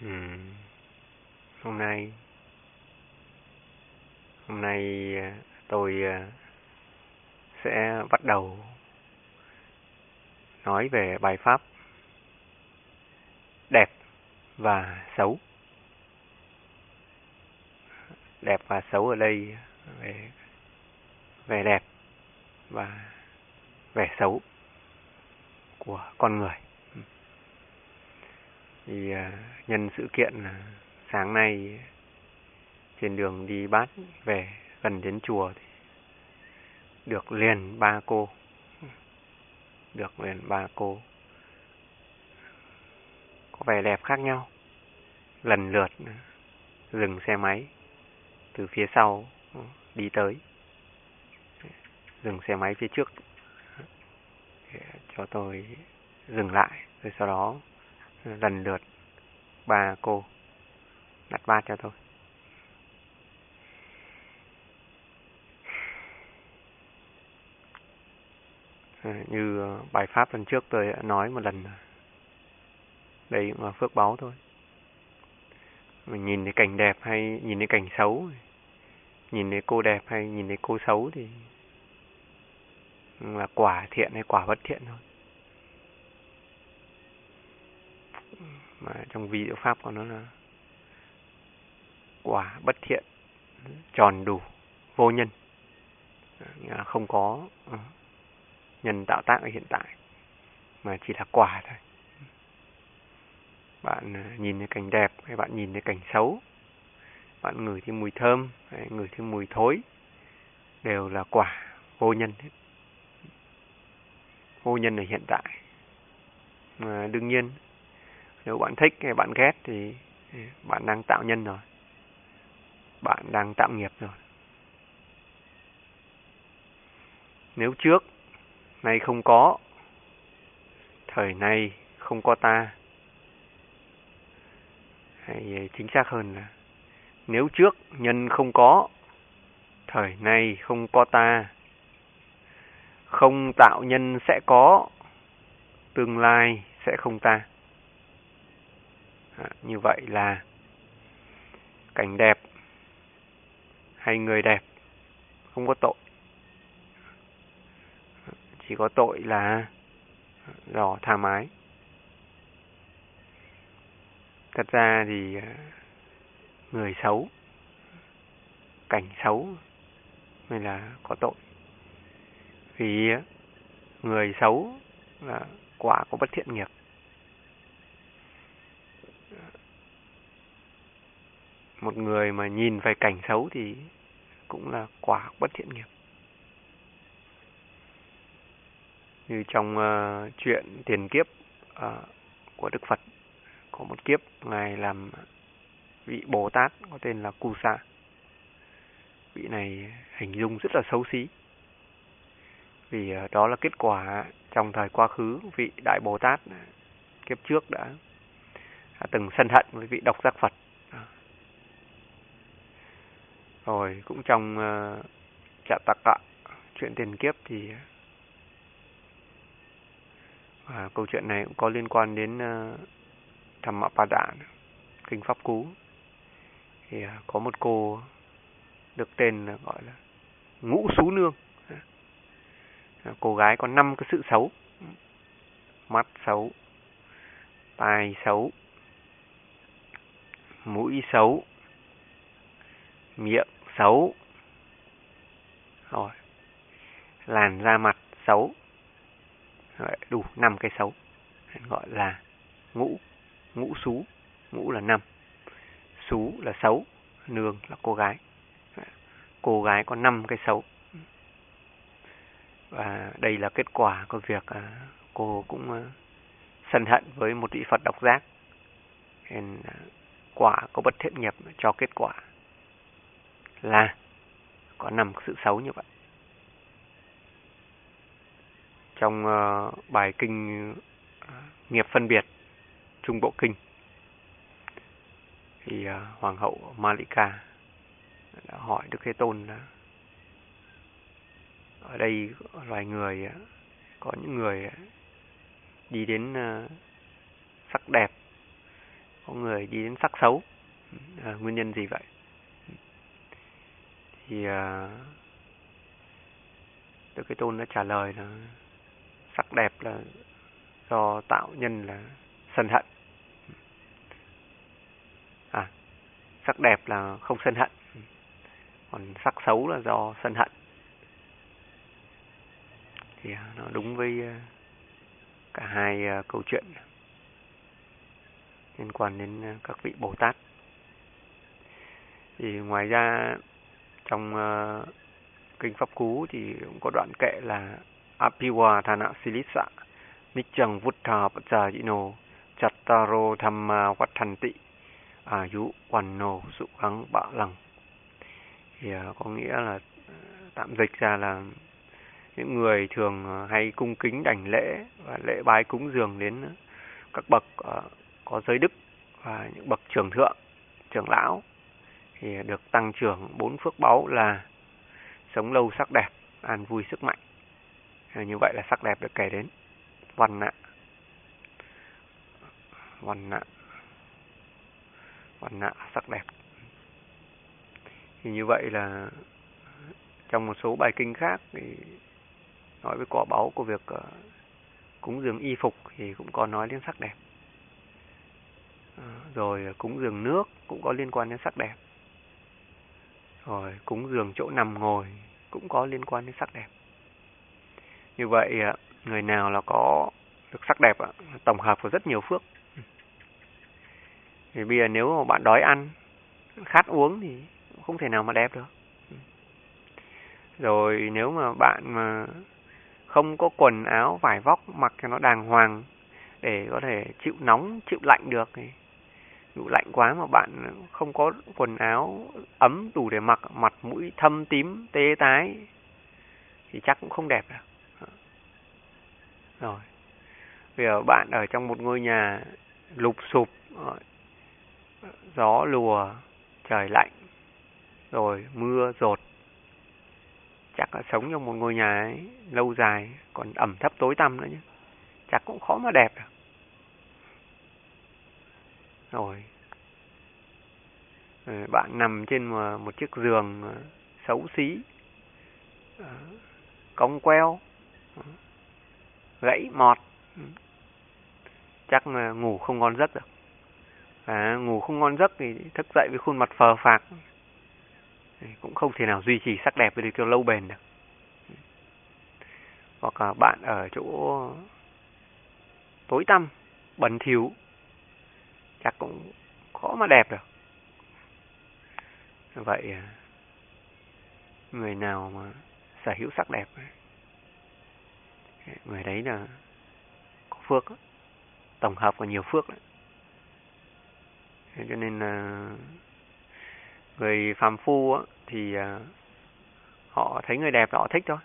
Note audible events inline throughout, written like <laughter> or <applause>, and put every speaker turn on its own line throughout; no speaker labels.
Ừ. Hôm nay hôm nay à, tôi à, sẽ bắt đầu nói về bài pháp đẹp và xấu. Đẹp và xấu ở đây về về đẹp và vẻ xấu của con người thì à, nhân sự kiện à, sáng nay trên đường đi bát về gần đến chùa thì được liền ba cô. Được liền ba cô. Có vẻ đẹp khác nhau. Lần lượt dừng xe máy từ phía sau đi tới. Dừng xe máy phía trước. Để cho tôi dừng lại rồi sau đó lần lượt ba cô đặt bát cho tôi. Như ờ, bài pháp lần trước tôi đã nói một lần đây cũng là phước báo thôi. Mình nhìn thấy cảnh đẹp hay nhìn thấy cảnh xấu nhìn thấy cô đẹp hay nhìn thấy cô xấu thì, là quả thiện hay quả bất thiện thôi. Mà trong vi diệu pháp của nó là quả bất thiện, tròn đủ, vô nhân. Là không có ừ, nhân tạo tác ở hiện tại, mà chỉ là quả thôi. Bạn à, nhìn thấy cảnh đẹp hay bạn nhìn thấy cảnh xấu, bạn ngửi thấy mùi thơm hay ngửi thấy mùi thối, đều là quả vô nhân hết. Vô nhân ở hiện tại. Mà đương nhiên nếu bạn thích hay bạn ghét thì bạn đang tạo nhân rồi. Bạn đang tạo nghiệp rồi. Nếu trước nay không có, thời nay không có ta hay chính xác hơn là nếu trước nhân không có, thời nay không có ta, không tạo nhân sẽ có, tương lai sẽ không ta. À, như vậy là cảnh đẹp hay người đẹp không có tội. Chỉ có tội là dò tha mái. Thật ra thì à, người xấu, cảnh xấu mới là có tội. Vì à, người xấu là quả của bất thiện nghiệp. Một người mà nhìn về cảnh xấu thì cũng là quả bất thiện nghiệp. Như trong uh, chuyện tiền kiếp uh, của Đức Phật, có một kiếp Ngài làm vị Bồ Tát có tên là Kusa. Vị này hình dung rất là xấu xí. Vì uh, đó là kết quả trong thời quá khứ vị Đại Bồ Tát kiếp trước đã, đã từng sân hận với vị độc giác Phật rồi cũng trong ờ, uh, Chạ Tạc Cạ, chuyện tiền kiếp thì ờ, và câu chuyện này cũng có liên quan đến ờ, uh, Thầm Mạ pa Đạn, Kinh Pháp Cú. Thì uh, có một cô được tên là gọi là Ngũ xú Nương. Uh, cô gái có năm cái sự xấu. Mắt xấu, tai xấu, mũi xấu, miệng xấu. Rồi. Làn da mặt xấu. Rồi, đủ năm cái xấu. Gọi là ngũ ngũ xú. Ngũ là năm. Xú là xấu. Nương là cô gái. Cô gái có năm cái xấu. Và đây là kết quả của việc à, cô cũng à, sân hận với một vị Phật độc giác. Nên à, quả có bất thiện nghiệp cho kết quả là có năm sự xấu như vậy. Trong uh, bài kinh uh, nghiệp phân biệt Trung Bộ Kinh thì uh, Hoàng hậu Malika đã hỏi Đức Thế Tôn là ở đây loài người có những người đi đến sắc đẹp có người đi đến sắc xấu à, nguyên nhân gì vậy thì à, Đức Thế Tôn đã trả lời là sắc đẹp là do tạo nhân là sân hận. À sắc đẹp là không sân hận. Còn sắc xấu là do sân hận. Thì à, nó đúng với à, cả hai câu chuyện liên quan đến các vị Bồ Tát. Thì ngoài ra trong uh, kinh pháp cú thì cũng có đoạn kệ là Apiwa Thana Silisa Nichang Vutta Pachayino Chattaro dhamma Vattanti Ayu à, Wanno sukhang Kháng Bạ Lăng. Thì uh, có nghĩa là ờ, tạm dịch ra là những người thường hay cung kính đảnh lễ và lễ bái cúng dường đến các bậc uh, có giới đức và những bậc trưởng thượng trưởng lão thì được tăng trưởng bốn phước báu là sống lâu sắc đẹp an vui sức mạnh. Như vậy là sắc đẹp được kể đến. Văn nạ. Văn nạ. Văn nạ sắc đẹp. Thì như vậy là trong một số bài kinh khác thì nói với quả báu của việc uh, cúng dường y phục thì cũng có nói đến sắc đẹp. Ờ, rồi cúng dường nước cũng có liên quan đến sắc đẹp rồi cúng dường chỗ nằm ngồi, cũng có liên quan đến sắc đẹp. Như vậy à, người nào là có được sắc đẹp à, tổng hợp của rất nhiều phước. Thì bây giờ nếu mà bạn đói ăn, khát uống thì không thể nào mà đẹp được. Rồi nếu mà bạn mà không có quần áo vải vóc, mặc cho nó đàng hoàng, để có thể chịu nóng, chịu lạnh được thì dụ lạnh quá mà bạn không có quần áo ấm đủ để mặc, mặt mũi thâm tím, tê tái, thì chắc cũng không đẹp đâu rồi. Bây giờ bạn ở trong một ngôi nhà lụp sụp gió lùa, trời lạnh, rồi mưa rột, chắc là sống trong một ngôi nhà ấy lâu dài, còn ẩm thấp tối tăm nữa nhé chắc cũng khó mà đẹp được rồi. Ờ, bạn nằm trên một chiếc giường ờ, xấu xí ờ, cong queo gãy mọt. Ừ. Chắc là ngủ không ngon giấc được à, ngủ không ngon giấc thì thức dậy với khuôn mặt phờ phạc. Cũng không thể nào duy trì sắc đẹp với được lâu bền được. Ừ. Hoặc là bạn ở chỗ tối tăm bẩn thỉu chắc cũng khó mà đẹp được vậy à, người nào mà sở hữu sắc đẹp à, người đấy là có phước tổng hợp của nhiều phước đấy. cho nên là người phàm phu thì à, họ thấy người đẹp là họ thích thôi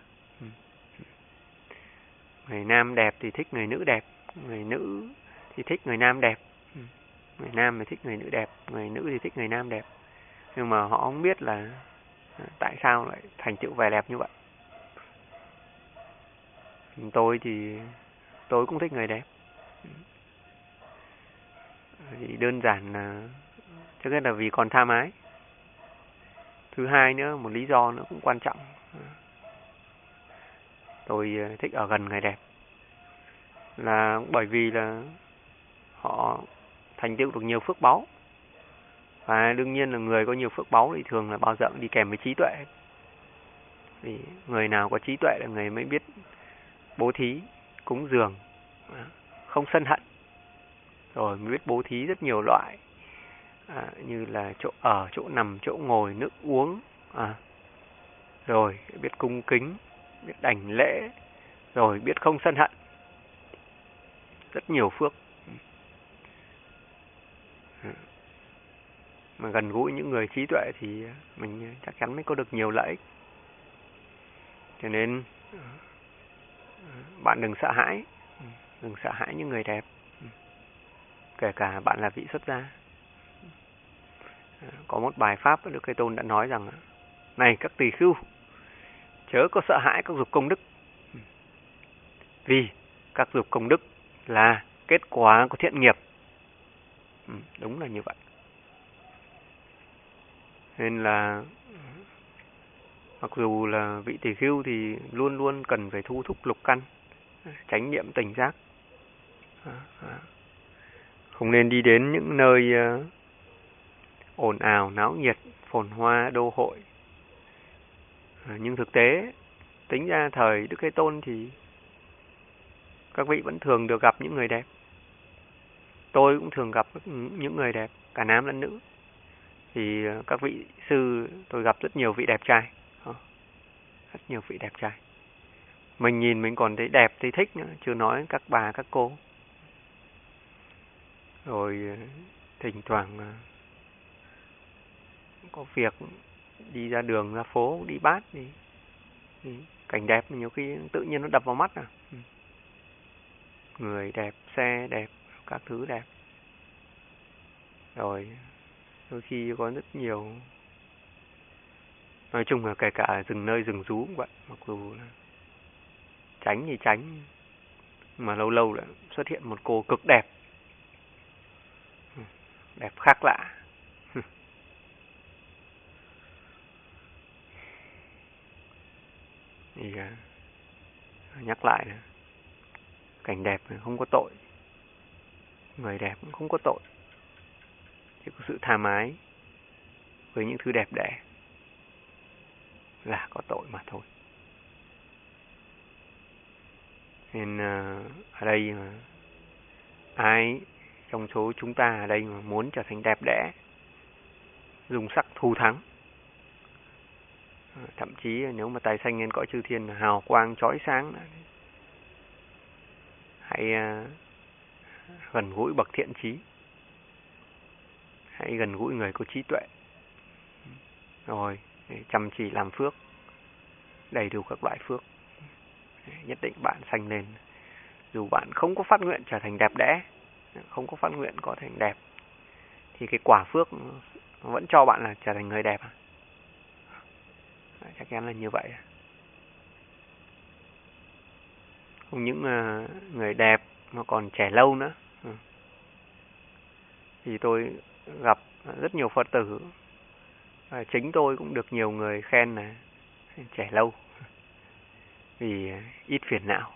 người nam đẹp thì thích người nữ đẹp, người nữ thì thích người nam đẹp người nam thì thích người nữ đẹp, người nữ thì thích người nam đẹp. Nhưng mà họ không biết là tại sao lại thành tựu vẻ đẹp như vậy. Tôi thì, tôi cũng thích người đẹp. Thì đơn giản là trước hết là vì còn tham ái thứ hai nữa, một lý do nữa cũng quan trọng. Tôi ờ, thích ở gần người đẹp. Là bởi vì là họ thành tựu được nhiều phước báu. Và đương nhiên là người có nhiều phước báu thì thường là bao giờ cũng đi kèm với trí tuệ. Vì người nào có trí tuệ là người mới biết bố thí cúng dường không sân hận. Rồi mới biết bố thí rất nhiều loại à, như là chỗ ở chỗ nằm chỗ ngồi nước uống à, rồi biết cung kính biết đảnh lễ rồi biết không sân hận. Rất nhiều phước. Mà gần gũi những người trí tuệ thì mình chắc chắn mới có được nhiều lợi ích. Cho nên bạn đừng sợ hãi đừng sợ hãi những người đẹp kể cả bạn là vị xuất gia. Có một bài pháp Đức Thế Tôn đã nói rằng này các tỳ khưu chớ có sợ hãi các dục công đức. Vì các dục công đức là kết quả của thiện nghiệp. Ừ, đúng là như vậy nên là mặc dù là vị tỳ khưu thì luôn luôn cần phải thu thúc lục căn tránh niệm tỉnh giác. Không nên đi đến những nơi ờ, ồn ào, náo nhiệt, phồn hoa, đô hội. Ờ, nhưng thực tế, tính ra thời đức thế tôn thì các vị vẫn thường được gặp những người đẹp. Tôi cũng thường gặp những người đẹp, cả nam lẫn nữ thì ờ, các vị sư tôi gặp rất nhiều vị đẹp trai. Rất nhiều vị đẹp trai. Mình nhìn mình còn thấy đẹp thấy thích nữa chưa nói các bà các cô. Rồi ờ, thỉnh thoảng ờ, có việc đi ra đường ra phố đi bát thì, thì cảnh đẹp nhiều khi tự nhiên nó đập vào mắt à. Ừ. Người đẹp xe đẹp các thứ đẹp. Rồi đôi khi có rất nhiều. Nói chung là kể cả rừng nơi rừng rú cũng vậy, mặc dù là tránh thì tránh, mà lâu lâu lại xuất hiện một cô cực đẹp. Đẹp khác lạ. <laughs> Thì à, nhắc lại là cảnh đẹp không có tội, người đẹp cũng không có tội chỉ có sự tha mái với những thứ đẹp đẽ là có tội mà thôi. Nên ờ, ở đây mà ai trong số chúng ta ở đây mà muốn trở thành đẹp đẽ, dùng sắc thu thắng ờ, thậm chí nếu mà tài sanh lên cõi chư thiên hào quang chói sáng hãy ờ, gần gũi bậc thiện trí hãy gần gũi người có trí tuệ. Rồi chăm chỉ làm phước. Đầy đủ các loại phước. Nhất định bạn sanh lên. Dù bạn không có phát nguyện trở thành đẹp đẽ, không có phát nguyện có thành đẹp, thì cái quả phước vẫn cho bạn là trở thành người đẹp à? chắc chắn là như vậy. Không những à, người đẹp mà còn trẻ lâu nữa. Ừ. Thì tôi gặp rất nhiều phật tử. À, chính tôi cũng được nhiều người khen là trẻ lâu <laughs> vì ít phiền não.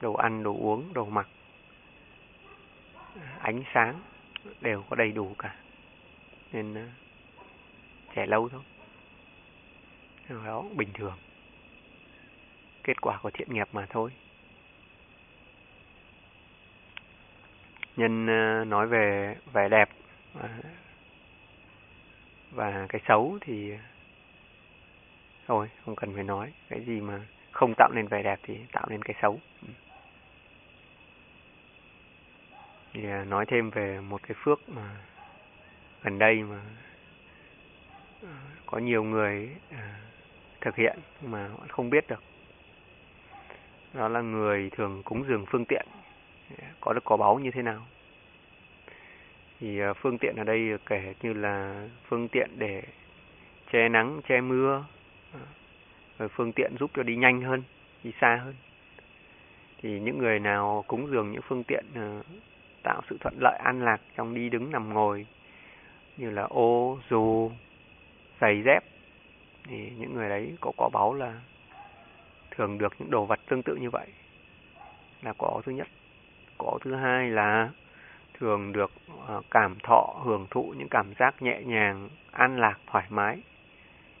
Đồ ăn đồ uống đồ mặc ánh sáng đều có đầy đủ cả. Nên ờ, trẻ lâu thôi. Đó bình thường. Kết quả của thiện nghiệp mà thôi. Nhân ờ, nói về vẻ đẹp ờ, và cái xấu thì ờ, thôi, không cần phải nói. Cái gì mà không tạo nên vẻ đẹp thì tạo nên cái xấu. Ừ. Thì nói thêm về một cái phước mà gần đây mà có nhiều người thực hiện mà không biết được. Đó là người thường cúng dường phương tiện có được, có báu như thế nào? Thì ờ, phương tiện ở đây kể như là phương tiện để che nắng, che mưa ờ, rồi phương tiện giúp cho đi nhanh hơn, đi xa hơn. Thì những người nào cúng dường những phương tiện ờ, tạo sự thuận lợi, an lạc trong đi đứng, nằm ngồi, như là ô, dù, giày dép, thì những người đấy có quả báu là thường được những đồ vật tương tự như vậy, là cỏ thứ nhất. Cổ thứ hai là thường được à, cảm thọ hưởng thụ những cảm giác nhẹ nhàng an lạc thoải mái.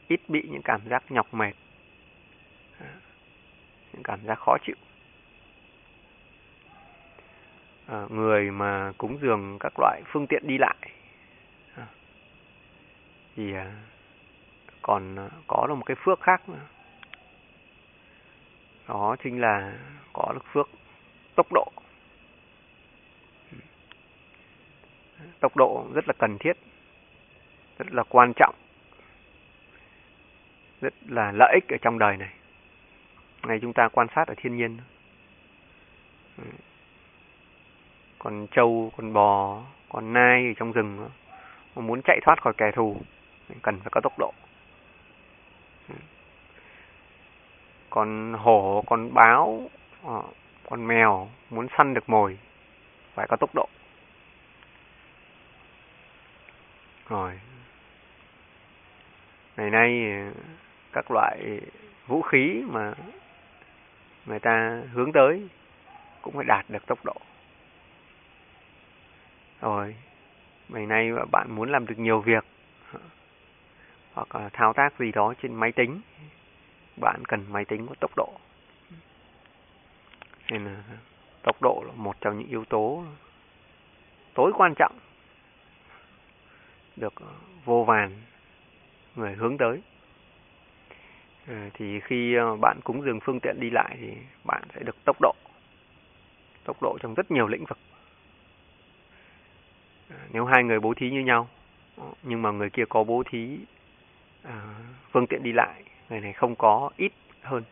Ít bị những cảm giác nhọc mệt. À, những cảm giác khó chịu. À, người mà cúng dường các loại phương tiện đi lại. À, thì à, còn à, có được một cái phước khác nữa. đó chính là có được phước tốc độ. Tốc độ rất là cần thiết, rất là quan trọng, rất là lợi ích ở trong đời này. Ngày chúng ta quan sát ở thiên nhiên. Còn trâu còn bò còn nai ở trong rừng mà muốn chạy thoát khỏi kẻ thù, cần phải có tốc độ. Còn hổ còn báo, con mèo muốn săn được mồi, phải có tốc độ. Rồi. Ngày nay ờ, các loại vũ khí mà người ta hướng tới cũng phải đạt được tốc độ. Rồi, ngày nay bạn muốn làm được nhiều việc ờ, hoặc là thao tác gì đó trên máy tính, bạn cần máy tính có tốc độ. Nên là tốc độ là một trong những yếu tố tối quan trọng được ờ, vô vàn người hướng tới. Ờ, thì khi ờ, bạn cúng dường phương tiện đi lại thì bạn sẽ được tốc độ tốc độ trong rất nhiều lĩnh vực. Nếu hai người bố thí như nhau nhưng mà người kia có bố thí phương tiện đi lại, người này không có, ít hơn,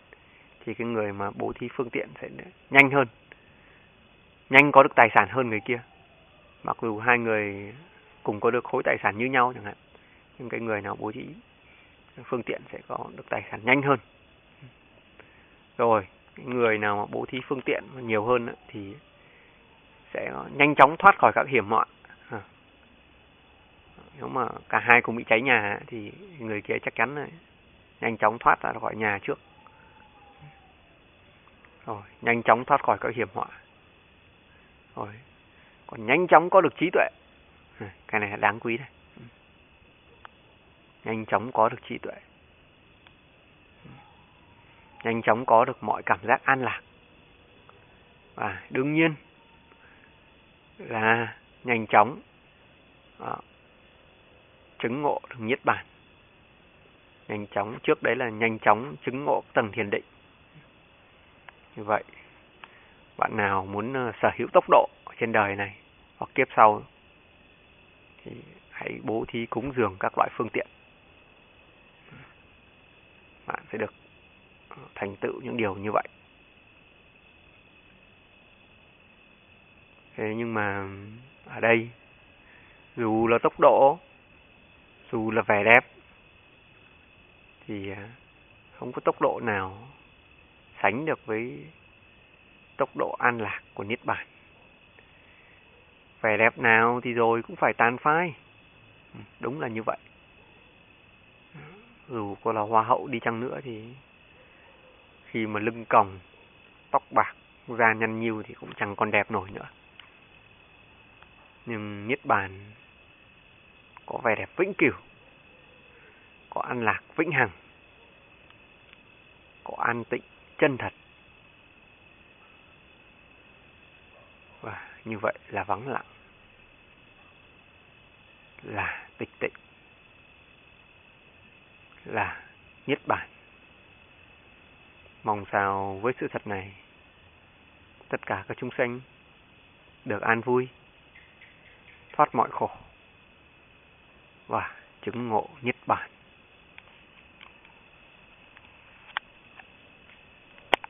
thì cái người mà bố thí phương tiện sẽ nhanh hơn, nhanh có được tài sản hơn người kia. Mặc dù hai người cùng có được khối tài sản như nhau chẳng hạn, nhưng cái người nào bố trí phương tiện sẽ có được tài sản nhanh hơn. Rồi người nào mà bố thí phương tiện nhiều hơn thì sẽ nhanh chóng thoát khỏi các hiểm họa. À. Nếu mà cả hai cùng bị cháy nhà thì người kia chắc chắn là nhanh chóng thoát ra khỏi nhà trước. Rồi, nhanh chóng thoát khỏi các hiểm họa. Rồi, còn nhanh chóng có được trí tuệ. Ừ, cái này là đáng quý đấy. Ừ. Nhanh chóng có được trí tuệ. Ừ. Nhanh chóng có được mọi cảm giác an lạc. Và đương nhiên là nhanh chóng à, chứng ngộ được niết bàn. Nhanh chóng trước đấy là nhanh chóng chứng ngộ tầng thiền định. Như vậy bạn nào muốn ờ, sở hữu tốc độ trên đời này hoặc kiếp sau thì hãy bố thí cúng dường các loại phương tiện bạn sẽ được ờ, thành tựu những điều như vậy thế nhưng mà ở đây, dù là tốc độ, dù là vẻ đẹp, thì à, không có tốc độ nào sánh được với tốc độ an lạc của Niết Bàn. Vẻ đẹp nào thì rồi cũng phải tan phai. Ừ, đúng là như vậy. Dù có là hoa hậu đi chăng nữa thì khi mà lưng còng, tóc bạc, da nhăn nhiêu thì cũng chẳng còn đẹp nổi nữa. Nhưng Niết Bàn có vẻ đẹp vĩnh cửu, có an lạc vĩnh hằng, có an tịnh chân thật. Và như vậy là vắng lặng, là tịch tịnh, là nhất bản. Mong sao với sự thật này, tất cả các chúng sanh được an vui, thoát mọi khổ và chứng ngộ nhất bản.